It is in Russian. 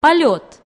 полет.